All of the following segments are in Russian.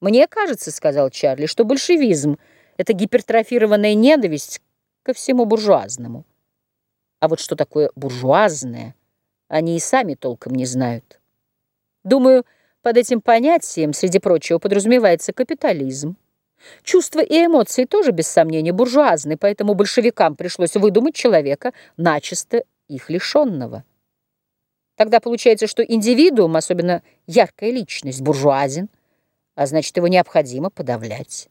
«Мне кажется, — сказал Чарли, — что большевизм — это гипертрофированная ненависть ко всему буржуазному. А вот что такое буржуазное, они и сами толком не знают. Думаю, под этим понятием, среди прочего, подразумевается капитализм. Чувства и эмоции тоже, без сомнения, буржуазны, поэтому большевикам пришлось выдумать человека, начисто их лишенного. Тогда получается, что индивидуум, особенно яркая личность, буржуазен – а значит, его необходимо подавлять.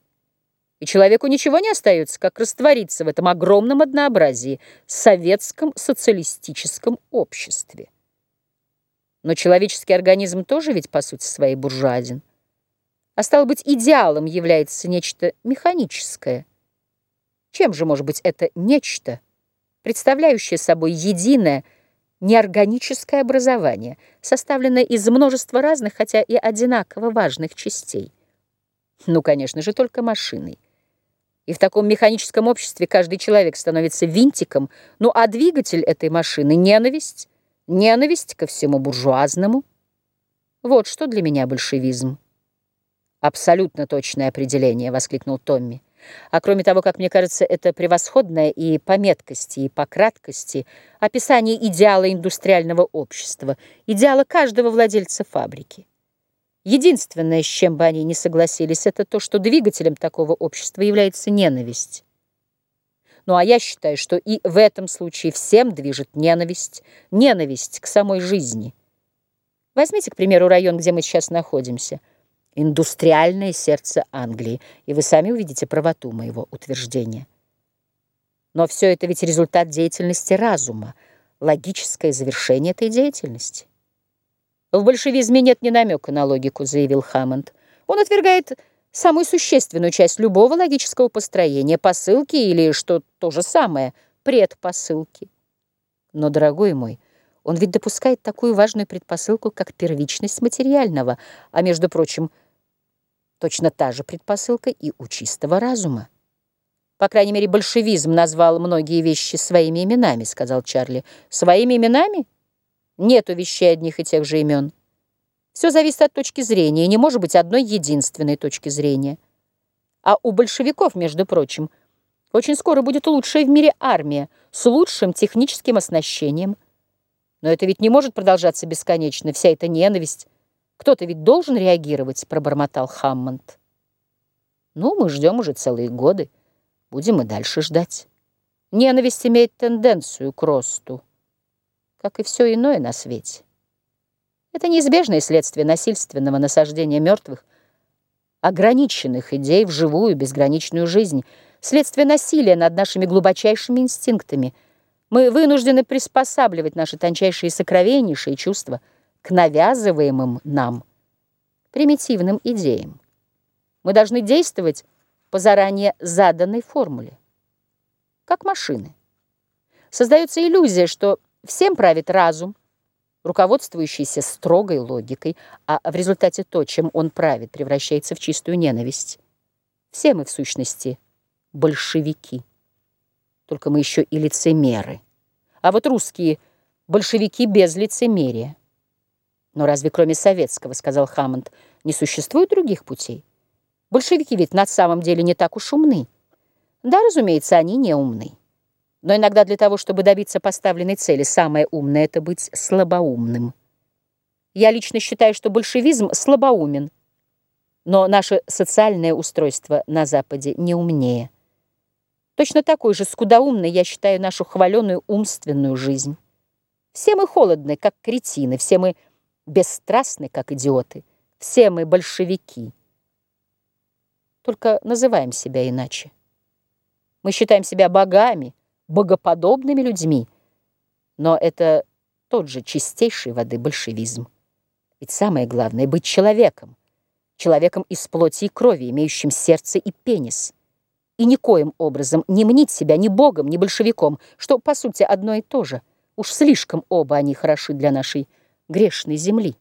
И человеку ничего не остается, как раствориться в этом огромном однообразии, советском социалистическом обществе. Но человеческий организм тоже ведь, по сути своей, буржуазен. А стало быть, идеалом является нечто механическое. Чем же может быть это нечто, представляющее собой единое, неорганическое образование, составленное из множества разных, хотя и одинаково важных частей. Ну, конечно же, только машиной. И в таком механическом обществе каждый человек становится винтиком, ну а двигатель этой машины — ненависть, ненависть ко всему буржуазному. Вот что для меня большевизм. «Абсолютно точное определение», — воскликнул Томми. А кроме того, как мне кажется, это превосходное и по меткости, и по краткости описание идеала индустриального общества, идеала каждого владельца фабрики. Единственное, с чем бы они не согласились, это то, что двигателем такого общества является ненависть. Ну а я считаю, что и в этом случае всем движет ненависть, ненависть к самой жизни. Возьмите, к примеру, район, где мы сейчас находимся – индустриальное сердце Англии, и вы сами увидите правоту моего утверждения. Но все это ведь результат деятельности разума, логическое завершение этой деятельности. В большевизме нет ни намека на логику, заявил Хаммонд. Он отвергает самую существенную часть любого логического построения, посылки или, что то же самое, предпосылки. Но, дорогой мой, он ведь допускает такую важную предпосылку, как первичность материального, а, между прочим, Точно та же предпосылка и у чистого разума. По крайней мере, большевизм назвал многие вещи своими именами, сказал Чарли. Своими именами? Нету вещей одних и тех же имен. Все зависит от точки зрения, и не может быть одной единственной точки зрения. А у большевиков, между прочим, очень скоро будет лучшая в мире армия с лучшим техническим оснащением. Но это ведь не может продолжаться бесконечно, вся эта ненависть, кто-то ведь должен реагировать, пробормотал Хаммонд. Ну, мы ждем уже целые годы. Будем и дальше ждать. Ненависть имеет тенденцию к росту, как и все иное на свете. Это неизбежное следствие насильственного насаждения мертвых, ограниченных идей в живую безграничную жизнь, следствие насилия над нашими глубочайшими инстинктами. Мы вынуждены приспосабливать наши тончайшие сокровеннейшие чувства – к навязываемым нам примитивным идеям. Мы должны действовать по заранее заданной формуле, как машины. Создается иллюзия, что всем правит разум, руководствующийся строгой логикой, а в результате то, чем он правит, превращается в чистую ненависть. Все мы, в сущности, большевики. Только мы еще и лицемеры. А вот русские большевики без лицемерия. Но разве кроме советского, сказал Хаммонд, не существует других путей? Большевики ведь на самом деле не так уж умны. Да, разумеется, они не умны. Но иногда для того, чтобы добиться поставленной цели, самое умное — это быть слабоумным. Я лично считаю, что большевизм слабоумен, но наше социальное устройство на Западе не умнее. Точно такой же скудоумной я считаю нашу хваленую умственную жизнь. Все мы холодны, как кретины, все мы бесстрастны, как идиоты. Все мы большевики. Только называем себя иначе. Мы считаем себя богами, богоподобными людьми. Но это тот же чистейшей воды большевизм. Ведь самое главное — быть человеком. Человеком из плоти и крови, имеющим сердце и пенис. И никоим образом не мнить себя ни богом, ни большевиком, что, по сути, одно и то же. Уж слишком оба они хороши для нашей грешной земли.